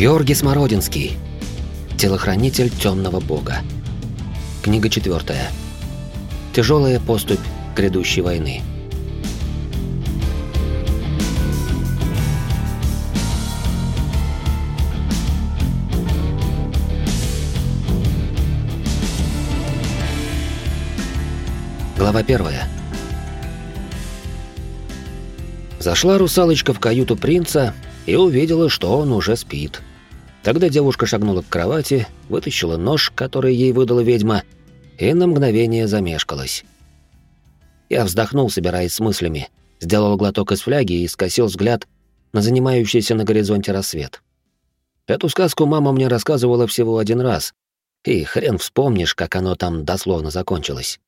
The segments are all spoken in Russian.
Георгий Смородинский. Телохранитель темного бога. Книга четвертая. Тяжелая поступь грядущей войны. Глава первая. Зашла русалочка в каюту принца и увидела, что он уже спит. Тогда девушка шагнула к кровати, вытащила нож, который ей выдала ведьма, и на мгновение замешкалась. Я вздохнул, собираясь с мыслями, сделал глоток из фляги и скосил взгляд на занимающийся на горизонте рассвет. Эту сказку мама мне рассказывала всего один раз, и хрен вспомнишь, как оно там дословно закончилось.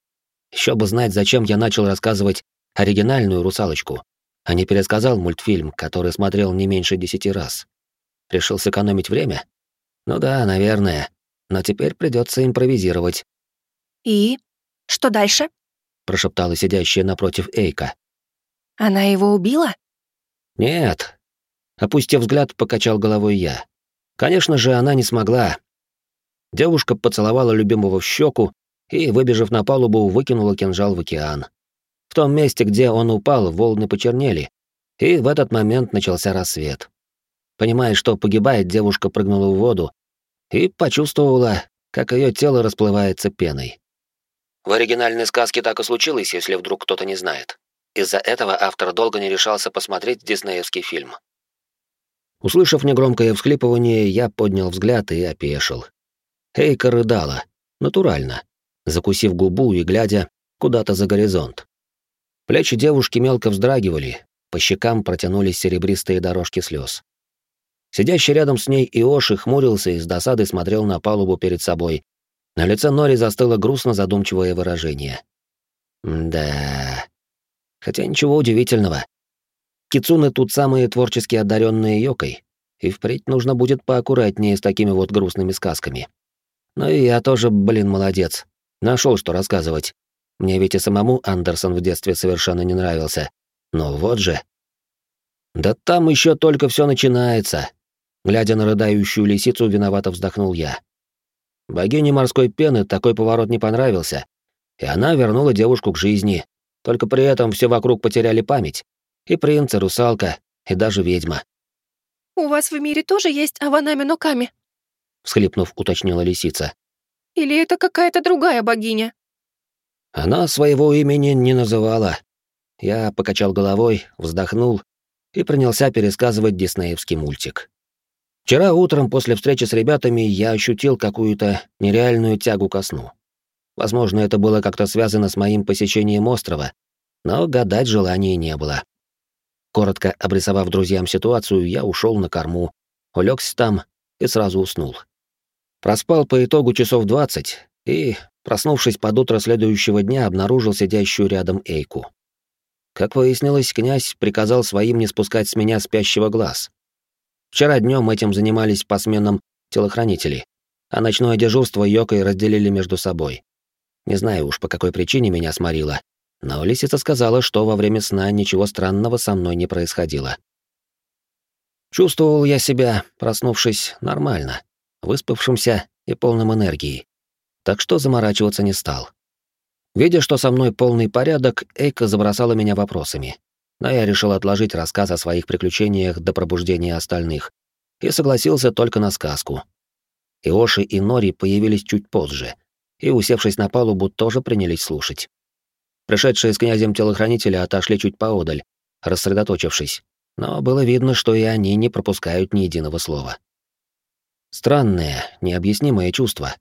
Еще бы знать, зачем я начал рассказывать оригинальную русалочку, а не пересказал мультфильм, который смотрел не меньше десяти раз. Решил сэкономить время? Ну да, наверное. Но теперь придется импровизировать. «И? Что дальше?» — прошептала сидящая напротив Эйка. «Она его убила?» «Нет». Опустив взгляд, покачал головой я. Конечно же, она не смогла. Девушка поцеловала любимого в щеку и, выбежав на палубу, выкинула кинжал в океан. В том месте, где он упал, волны почернели, и в этот момент начался рассвет. Понимая, что погибает, девушка прыгнула в воду и почувствовала, как ее тело расплывается пеной. В оригинальной сказке так и случилось, если вдруг кто-то не знает. Из-за этого автор долго не решался посмотреть диснеевский фильм. Услышав негромкое всхлипывание, я поднял взгляд и опешил. Эйка рыдала. Натурально закусив губу и глядя куда-то за горизонт. Плечи девушки мелко вздрагивали, по щекам протянулись серебристые дорожки слез. Сидящий рядом с ней Иоши хмурился и с досадой смотрел на палубу перед собой. На лице Нори застыло грустно задумчивое выражение. Да. Хотя ничего удивительного. Кицуны тут самые творчески одаренные йокой, и впредь нужно будет поаккуратнее с такими вот грустными сказками. Ну и я тоже, блин, молодец. Нашел, что рассказывать. Мне ведь и самому Андерсон в детстве совершенно не нравился. Но вот же. Да там еще только все начинается. Глядя на рыдающую лисицу, виновато вздохнул я. Богине морской пены такой поворот не понравился, и она вернула девушку к жизни. Только при этом все вокруг потеряли память. И принц, и русалка, и даже ведьма. «У вас в мире тоже есть Аванами Ноками?» всхлипнув, уточнила лисица. Или это какая-то другая богиня?» Она своего имени не называла. Я покачал головой, вздохнул и принялся пересказывать диснеевский мультик. Вчера утром после встречи с ребятами я ощутил какую-то нереальную тягу ко сну. Возможно, это было как-то связано с моим посещением острова, но гадать желания не было. Коротко обрисовав друзьям ситуацию, я ушел на корму, улегся там и сразу уснул. Проспал по итогу часов двадцать и, проснувшись под утро следующего дня, обнаружил сидящую рядом Эйку. Как выяснилось, князь приказал своим не спускать с меня спящего глаз. Вчера днем этим занимались по сменам телохранители, а ночное дежурство Йокой разделили между собой. Не знаю уж, по какой причине меня сморило, но лисица сказала, что во время сна ничего странного со мной не происходило. Чувствовал я себя, проснувшись, нормально выспавшимся и полным энергии. Так что заморачиваться не стал. Видя, что со мной полный порядок, Эйка забросала меня вопросами. Но я решил отложить рассказ о своих приключениях до пробуждения остальных и согласился только на сказку. Иоши и Нори появились чуть позже, и, усевшись на палубу, тоже принялись слушать. Пришедшие с князем телохранители отошли чуть поодаль, рассредоточившись, но было видно, что и они не пропускают ни единого слова. Странное, необъяснимое чувство.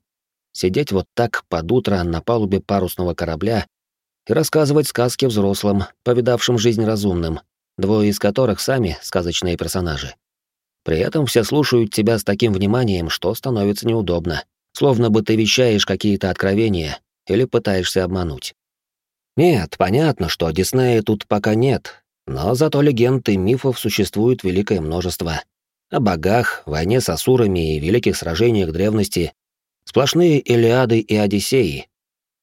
Сидеть вот так под утро на палубе парусного корабля и рассказывать сказки взрослым, повидавшим жизнь разумным, двое из которых сами сказочные персонажи. При этом все слушают тебя с таким вниманием, что становится неудобно, словно бы ты вещаешь какие-то откровения или пытаешься обмануть. Нет, понятно, что Диснея тут пока нет, но зато легенд и мифов существует великое множество о богах, войне с асурами и великих сражениях древности, сплошные Илиады и Одиссеи.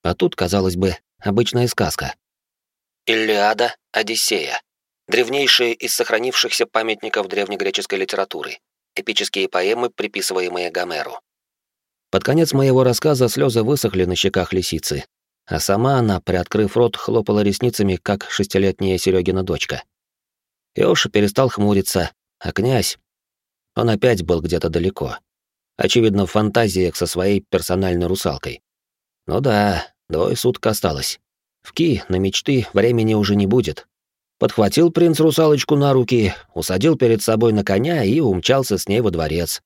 А тут, казалось бы, обычная сказка. Илиада, Одиссея. Древнейшие из сохранившихся памятников древнегреческой литературы. Эпические поэмы, приписываемые Гомеру. Под конец моего рассказа слезы высохли на щеках лисицы, а сама она, приоткрыв рот, хлопала ресницами, как шестилетняя Серегина дочка. Иоша перестал хмуриться, а князь... Он опять был где-то далеко. Очевидно, в фантазиях со своей персональной русалкой. Ну да, двое суток осталось. В Ки на мечты времени уже не будет. Подхватил принц русалочку на руки, усадил перед собой на коня и умчался с ней во дворец.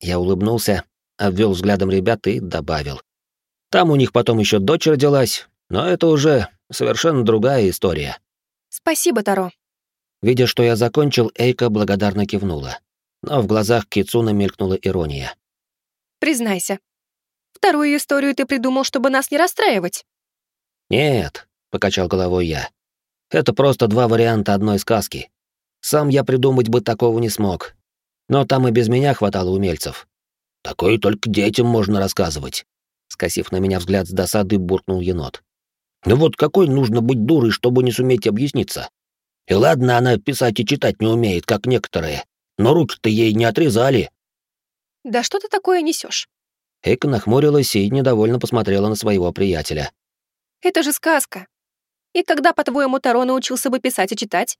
Я улыбнулся, обвел взглядом ребят и добавил. Там у них потом еще дочь родилась, но это уже совершенно другая история. Спасибо, Таро. Видя, что я закончил, Эйка благодарно кивнула. Но в глазах Кицуна мелькнула ирония. Признайся, вторую историю ты придумал, чтобы нас не расстраивать? Нет, покачал головой я. Это просто два варианта одной сказки. Сам я придумать бы такого не смог. Но там и без меня хватало умельцев. Такое только детям можно рассказывать. Скосив на меня взгляд с досады, буркнул енот. Ну вот какой нужно быть дурой, чтобы не суметь объясниться? И ладно, она писать и читать не умеет, как некоторые, но руки-то ей не отрезали. Да что ты такое несешь? Эйка нахмурилась и недовольно посмотрела на своего приятеля. Это же сказка. И когда, по-твоему, Таро научился бы писать и читать?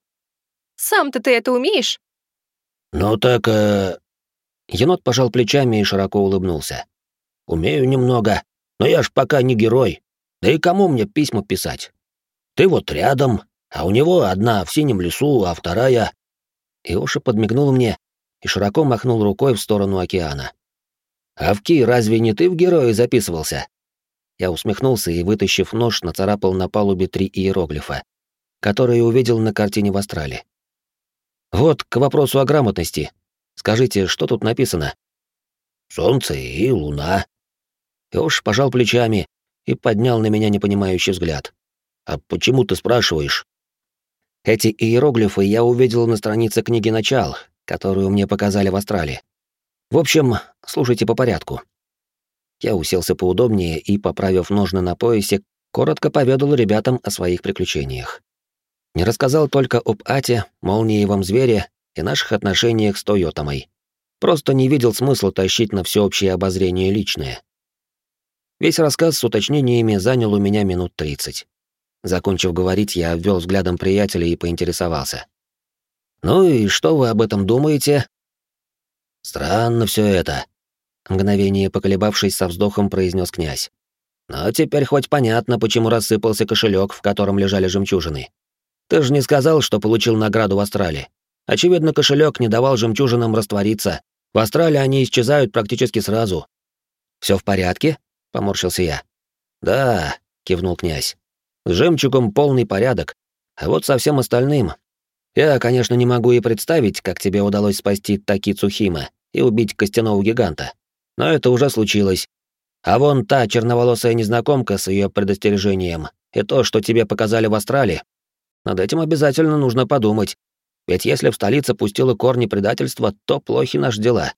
Сам-то ты это умеешь? Ну так, э, Енот пожал плечами и широко улыбнулся. «Умею немного, но я ж пока не герой. Да и кому мне письма писать? Ты вот рядом, а у него одна в синем лесу, а вторая...» Иоша подмигнул мне и широко махнул рукой в сторону океана. «Авки, разве не ты в герои записывался?» Я усмехнулся и, вытащив нож, нацарапал на палубе три иероглифа, которые увидел на картине в Астрале. «Вот к вопросу о грамотности», Скажите, что тут написано?» «Солнце и луна». Ёж пожал плечами и поднял на меня непонимающий взгляд. «А почему ты спрашиваешь?» Эти иероглифы я увидел на странице книги «Начал», которую мне показали в Астрале. В общем, слушайте по порядку. Я уселся поудобнее и, поправив ножны на поясе, коротко поведал ребятам о своих приключениях. Не рассказал только об Ате, молниевом звере и наших отношениях с Тойотомой. Просто не видел смысла тащить на всеобщее обозрение личное. Весь рассказ с уточнениями занял у меня минут тридцать. Закончив говорить, я обвел взглядом приятеля и поинтересовался. «Ну и что вы об этом думаете?» «Странно все это», — мгновение поколебавшись со вздохом произнес князь. «Но теперь хоть понятно, почему рассыпался кошелек, в котором лежали жемчужины. Ты же не сказал, что получил награду в Астрале. Очевидно, кошелек не давал жемчужинам раствориться. В Австралии они исчезают практически сразу. Все в порядке? поморщился я. Да, кивнул князь. С жемчугом полный порядок. А вот со всем остальным. Я, конечно, не могу и представить, как тебе удалось спасти Таки Цухима и убить костяного гиганта. Но это уже случилось. А вон та черноволосая незнакомка с ее предостережением и то, что тебе показали в Австралии. Над этим обязательно нужно подумать, ведь если в столице пустило корни предательства, то плохи наши дела.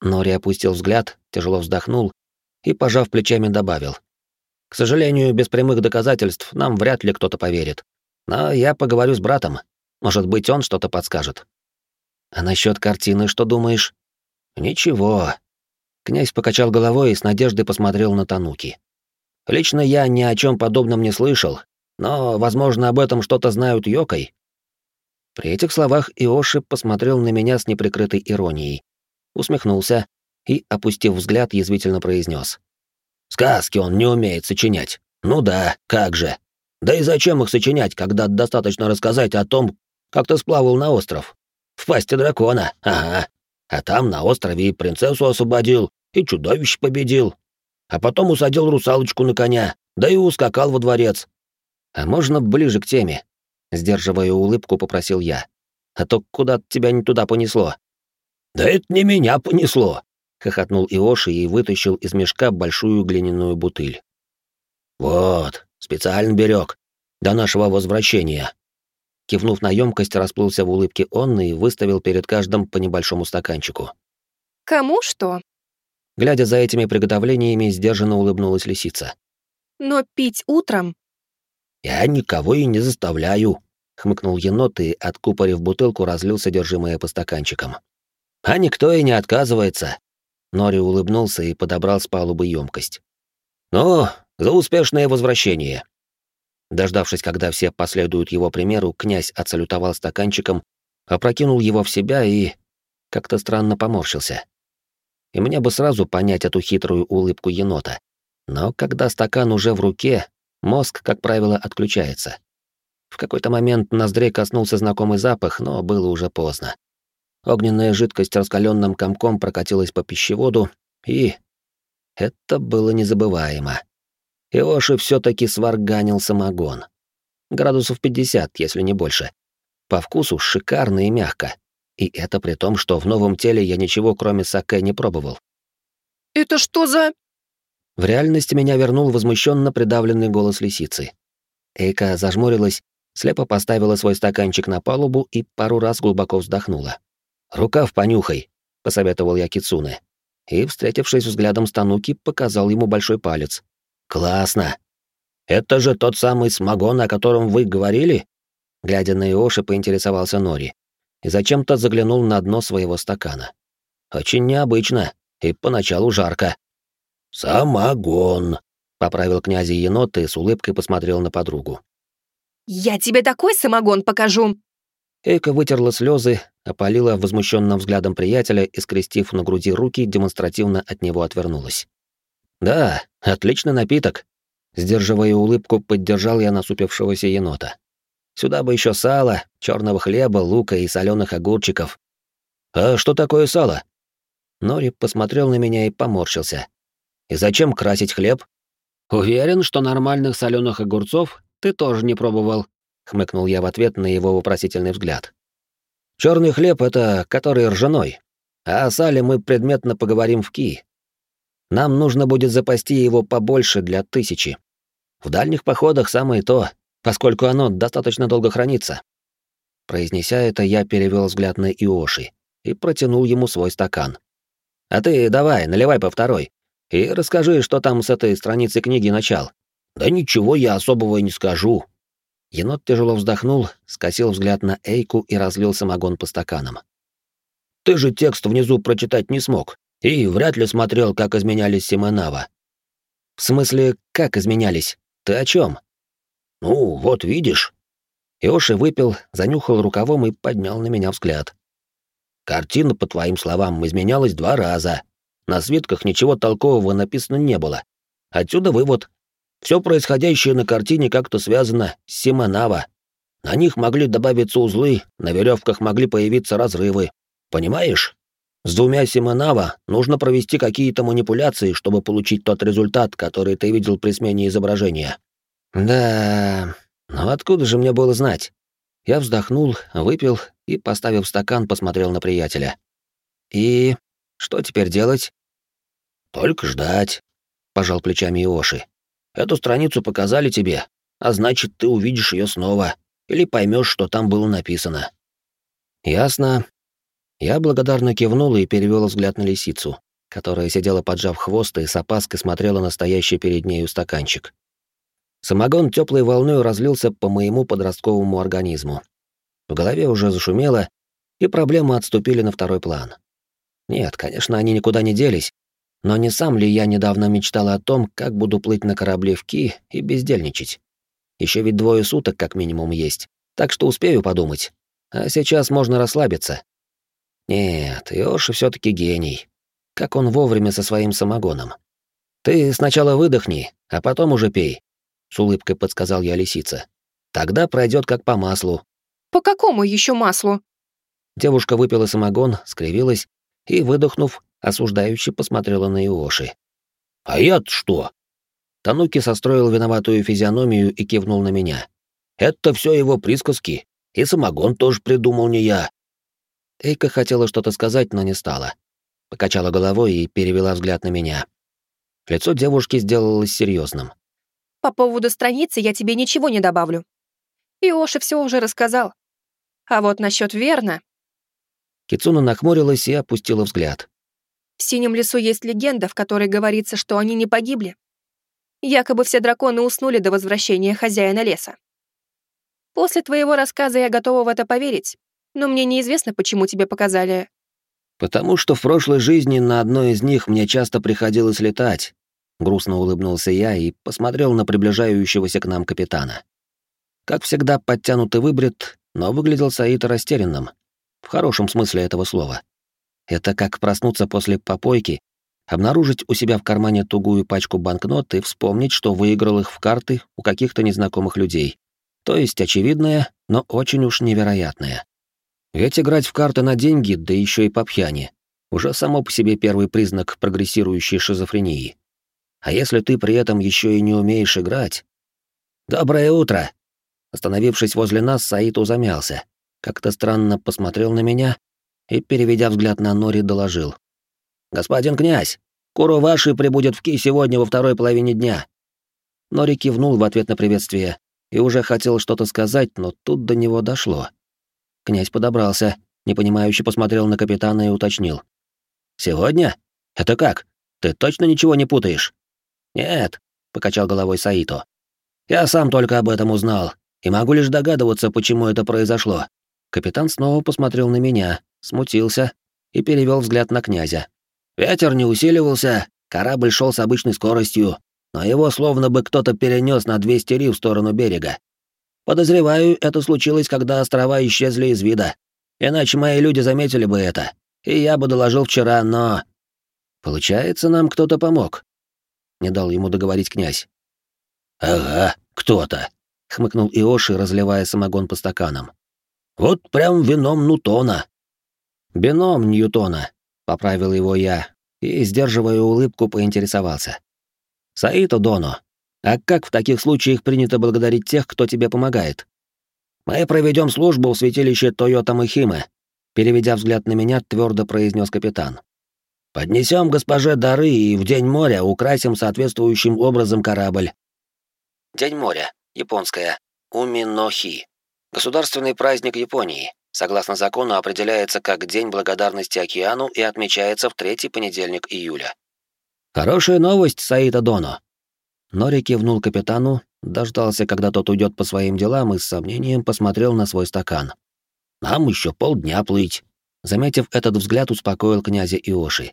Нори опустил взгляд, тяжело вздохнул и, пожав плечами, добавил. К сожалению, без прямых доказательств нам вряд ли кто-то поверит. Но я поговорю с братом. Может быть, он что-то подскажет. А насчет картины что думаешь? Ничего. Князь покачал головой и с надеждой посмотрел на Тануки. Лично я ни о чем подобном не слышал, но, возможно, об этом что-то знают Йокой, при этих словах Иоши посмотрел на меня с неприкрытой иронией, усмехнулся и, опустив взгляд, язвительно произнес: «Сказки он не умеет сочинять. Ну да, как же. Да и зачем их сочинять, когда достаточно рассказать о том, как ты сплавал на остров? В пасти дракона, ага. А там на острове и принцессу освободил, и чудовище победил. А потом усадил русалочку на коня, да и ускакал во дворец. А можно ближе к теме? Сдерживая улыбку, попросил я. «А то куда тебя не туда понесло?» «Да это не меня понесло!» — хохотнул Иоши и вытащил из мешка большую глиняную бутыль. «Вот, специально берег. До нашего возвращения». Кивнув на емкость, расплылся в улыбке он и выставил перед каждым по небольшому стаканчику. «Кому что?» Глядя за этими приготовлениями, сдержанно улыбнулась лисица. «Но пить утром «Я никого и не заставляю», — хмыкнул енот и, откупорив бутылку, разлил содержимое по стаканчикам. А никто и не отказывается. Нори улыбнулся и подобрал с палубы емкость. Ну, за успешное возвращение. Дождавшись, когда все последуют его примеру, князь отсалютовал стаканчиком, опрокинул его в себя и как-то странно поморщился. И мне бы сразу понять эту хитрую улыбку енота. Но когда стакан уже в руке, мозг, как правило, отключается. В какой-то момент ноздрей коснулся знакомый запах, но было уже поздно. Огненная жидкость раскаленным комком прокатилась по пищеводу, и... Это было незабываемо. Иоши все таки сварганил самогон. Градусов 50, если не больше. По вкусу шикарно и мягко. И это при том, что в новом теле я ничего кроме саке не пробовал. «Это что за...» В реальности меня вернул возмущенно придавленный голос лисицы. Эйка зажмурилась, слепо поставила свой стаканчик на палубу и пару раз глубоко вздохнула. «Рукав понюхай», — посоветовал я Кицуне. И, встретившись взглядом с Тануки, показал ему большой палец. «Классно! Это же тот самый смогон, о котором вы говорили?» Глядя на Иоши, поинтересовался Нори и зачем-то заглянул на дно своего стакана. «Очень необычно и поначалу жарко». «Самогон», — поправил князь енот и с улыбкой посмотрел на подругу. «Я тебе такой самогон покажу!» Эйка вытерла слезы, опалила возмущенным взглядом приятеля и, скрестив на груди руки, демонстративно от него отвернулась. «Да, отличный напиток», — сдерживая улыбку, поддержал я насупившегося енота. «Сюда бы еще сало, черного хлеба, лука и соленых огурчиков». «А что такое сало?» Нори посмотрел на меня и поморщился. «И зачем красить хлеб?» «Уверен, что нормальных соленых огурцов ты тоже не пробовал», — хмыкнул я в ответ на его вопросительный взгляд. Черный хлеб — это который ржаной, а о сале мы предметно поговорим в Ки. Нам нужно будет запасти его побольше для тысячи. В дальних походах самое то, поскольку оно достаточно долго хранится». Произнеся это, я перевел взгляд на Иоши и протянул ему свой стакан. «А ты давай, наливай по второй, и расскажи, что там с этой страницы книги начал». «Да ничего я особого не скажу», Енот тяжело вздохнул, скосил взгляд на Эйку и разлил самогон по стаканам. «Ты же текст внизу прочитать не смог, и вряд ли смотрел, как изменялись Симонава». «В смысле, как изменялись? Ты о чем? «Ну, вот видишь». Иоши выпил, занюхал рукавом и поднял на меня взгляд. «Картина, по твоим словам, изменялась два раза. На свитках ничего толкового написано не было. Отсюда вывод, все происходящее на картине как-то связано с Симонава. На них могли добавиться узлы, на веревках могли появиться разрывы. Понимаешь? С двумя Симонава нужно провести какие-то манипуляции, чтобы получить тот результат, который ты видел при смене изображения. Да, но откуда же мне было знать? Я вздохнул, выпил и, поставив стакан, посмотрел на приятеля. И что теперь делать? Только ждать, пожал плечами Иоши. Эту страницу показали тебе, а значит, ты увидишь ее снова или поймешь, что там было написано. Ясно. Я благодарно кивнул и перевел взгляд на лисицу, которая сидела поджав хвост и с опаской смотрела на стоящий перед нею стаканчик. Самогон теплой волной разлился по моему подростковому организму. В голове уже зашумело, и проблемы отступили на второй план. Нет, конечно, они никуда не делись, но не сам ли я недавно мечтал о том, как буду плыть на корабле в Ки и бездельничать? Еще ведь двое суток как минимум есть, так что успею подумать. А сейчас можно расслабиться. Нет, Иоши все таки гений. Как он вовремя со своим самогоном. Ты сначала выдохни, а потом уже пей, с улыбкой подсказал я лисица. Тогда пройдет как по маслу. По какому еще маслу? Девушка выпила самогон, скривилась и, выдохнув, осуждающе посмотрела на Иоши. «А я-то что?» Тануки состроил виноватую физиономию и кивнул на меня. «Это все его присказки, и самогон тоже придумал не я». Эйка хотела что-то сказать, но не стала. Покачала головой и перевела взгляд на меня. Лицо девушки сделалось серьезным. «По поводу страницы я тебе ничего не добавлю. Иоши все уже рассказал. А вот насчет верно...» Кицуна нахмурилась и опустила взгляд. В Синем лесу есть легенда, в которой говорится, что они не погибли. Якобы все драконы уснули до возвращения хозяина леса. После твоего рассказа я готова в это поверить, но мне неизвестно, почему тебе показали Потому что в прошлой жизни на одной из них мне часто приходилось летать. Грустно улыбнулся я и посмотрел на приближающегося к нам капитана. Как всегда, подтянутый выбрит, но выглядел Саид растерянным. В хорошем смысле этого слова. Это как проснуться после попойки, обнаружить у себя в кармане тугую пачку банкнот и вспомнить, что выиграл их в карты у каких-то незнакомых людей. То есть очевидное, но очень уж невероятное. Ведь играть в карты на деньги, да еще и по пьяни, уже само по себе первый признак прогрессирующей шизофрении. А если ты при этом еще и не умеешь играть... «Доброе утро!» Остановившись возле нас, Саиту замялся, как-то странно посмотрел на меня и, переведя взгляд на Нори, доложил. «Господин князь, Куру ваши прибудет в Ки сегодня во второй половине дня». Нори кивнул в ответ на приветствие и уже хотел что-то сказать, но тут до него дошло. Князь подобрался, непонимающе посмотрел на капитана и уточнил. «Сегодня? Это как? Ты точно ничего не путаешь?» «Нет», — покачал головой Саито. «Я сам только об этом узнал, и могу лишь догадываться, почему это произошло. Капитан снова посмотрел на меня, смутился и перевел взгляд на князя. Ветер не усиливался, корабль шел с обычной скоростью, но его словно бы кто-то перенес на 200 ри в сторону берега. Подозреваю, это случилось, когда острова исчезли из вида. Иначе мои люди заметили бы это, и я бы доложил вчера, но... Получается, нам кто-то помог. Не дал ему договорить князь. Ага, кто-то, хмыкнул Иоши, разливая самогон по стаканам. Вот прям вином Нутона. Бином Ньютона, поправил его я и, сдерживая улыбку, поинтересовался. Саито Доно, а как в таких случаях принято благодарить тех, кто тебе помогает? Мы проведем службу в святилище Тойота Махимы, переведя взгляд на меня, твердо произнес капитан. Поднесем госпоже дары и в день моря украсим соответствующим образом корабль. День моря, японская, Уминохи. Государственный праздник Японии. Согласно закону, определяется как День благодарности океану и отмечается в третий понедельник июля. Хорошая новость, Саида Доно. Нори кивнул капитану, дождался, когда тот уйдет по своим делам и с сомнением посмотрел на свой стакан. Нам еще полдня плыть. Заметив этот взгляд, успокоил князя Иоши.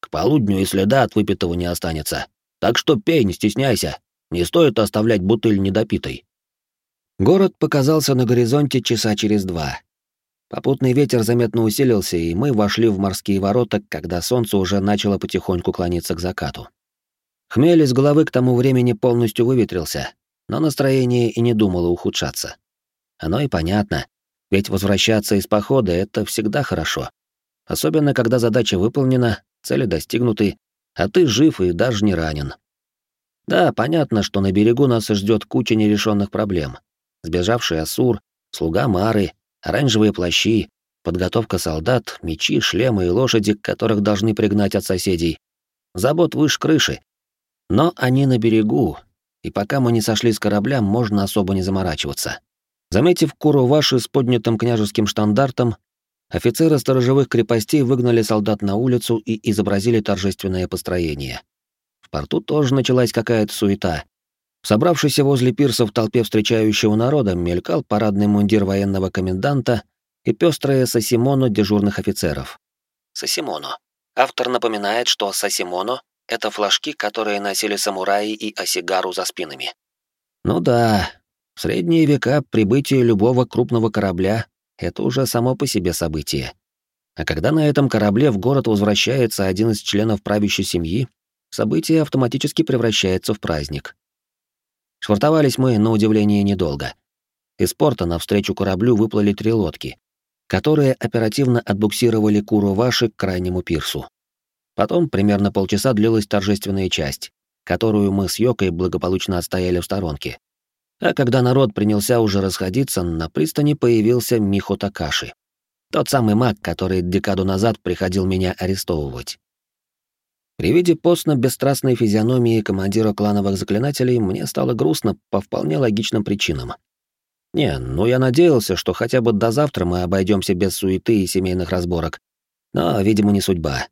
К полудню и следа от выпитого не останется. Так что пей, не стесняйся. Не стоит оставлять бутыль недопитой. Город показался на горизонте часа через два. Попутный ветер заметно усилился, и мы вошли в морские ворота, когда солнце уже начало потихоньку клониться к закату. Хмель из головы к тому времени полностью выветрился, но настроение и не думало ухудшаться. Оно и понятно, ведь возвращаться из похода — это всегда хорошо. Особенно, когда задача выполнена, цели достигнуты, а ты жив и даже не ранен. Да, понятно, что на берегу нас ждет куча нерешенных проблем сбежавший Асур, слуга Мары, оранжевые плащи, подготовка солдат, мечи, шлемы и лошади, которых должны пригнать от соседей. Забот выше крыши. Но они на берегу, и пока мы не сошли с корабля, можно особо не заморачиваться. Заметив Куруваши с поднятым княжеским штандартом, офицеры сторожевых крепостей выгнали солдат на улицу и изобразили торжественное построение. В порту тоже началась какая-то суета, Собравшийся возле пирса в толпе встречающего народа мелькал парадный мундир военного коменданта и пестрые сосимоно дежурных офицеров. Сосимоно. Автор напоминает, что сосимоно — это флажки, которые носили самураи и осигару за спинами. Ну да, в средние века прибытие любого крупного корабля — это уже само по себе событие. А когда на этом корабле в город возвращается один из членов правящей семьи, событие автоматически превращается в праздник. Швартовались мы, на удивление, недолго. Из порта навстречу кораблю выплыли три лодки, которые оперативно отбуксировали Куру Ваши к крайнему пирсу. Потом примерно полчаса длилась торжественная часть, которую мы с Йокой благополучно отстояли в сторонке. А когда народ принялся уже расходиться, на пристани появился Михо Такаши. Тот самый маг, который декаду назад приходил меня арестовывать. При виде постно-бесстрастной физиономии командира клановых заклинателей мне стало грустно по вполне логичным причинам. Не, ну я надеялся, что хотя бы до завтра мы обойдемся без суеты и семейных разборок. Но, видимо, не судьба.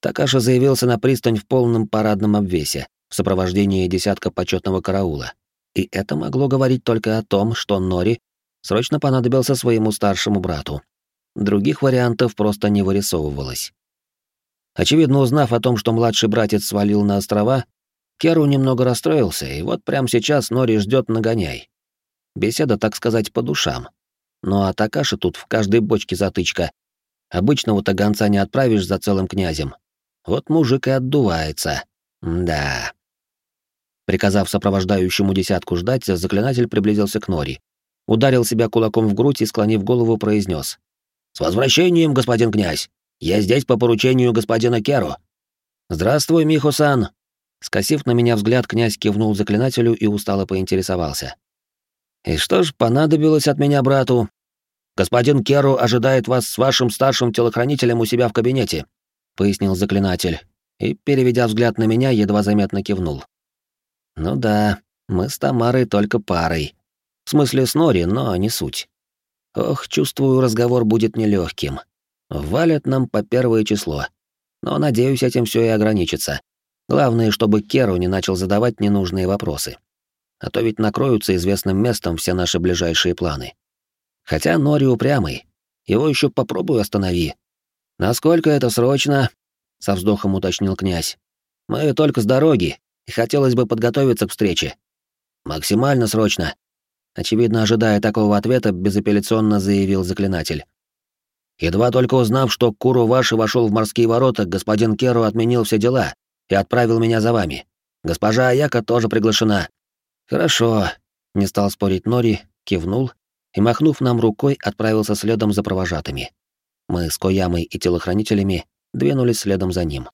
Такаша заявился на пристань в полном парадном обвесе, в сопровождении десятка почетного караула. И это могло говорить только о том, что Нори срочно понадобился своему старшему брату. Других вариантов просто не вырисовывалось. Очевидно, узнав о том, что младший братец свалил на острова, Керу немного расстроился, и вот прямо сейчас Нори ждет нагоняй. Беседа, так сказать, по душам. Ну а Такаши тут в каждой бочке затычка. Обычного-то гонца не отправишь за целым князем. Вот мужик и отдувается. Да. Приказав сопровождающему десятку ждать, заклинатель приблизился к Нори. Ударил себя кулаком в грудь и, склонив голову, произнес: «С возвращением, господин князь! Я здесь по поручению господина Керу!» «Здравствуй, Михусан!» Скосив на меня взгляд, князь кивнул заклинателю и устало поинтересовался. «И что ж понадобилось от меня брату?» «Господин Керу ожидает вас с вашим старшим телохранителем у себя в кабинете», — пояснил заклинатель, и, переведя взгляд на меня, едва заметно кивнул. «Ну да, мы с Тамарой только парой. В смысле с Нори, но не суть. Ох, чувствую, разговор будет нелегким. Валят нам по первое число. Но, надеюсь, этим все и ограничится. Главное, чтобы Керу не начал задавать ненужные вопросы. А то ведь накроются известным местом все наши ближайшие планы. Хотя Нори упрямый. Его еще попробуй останови. Насколько это срочно? Со вздохом уточнил князь. Мы только с дороги, и хотелось бы подготовиться к встрече. Максимально срочно. Очевидно, ожидая такого ответа, безапелляционно заявил заклинатель. Едва только узнав, что Куру Ваши вошел в морские ворота, господин Керу отменил все дела и отправил меня за вами. Госпожа Аяка тоже приглашена». «Хорошо», — не стал спорить Нори, кивнул и, махнув нам рукой, отправился следом за провожатыми. Мы с Коямой и телохранителями двинулись следом за ним.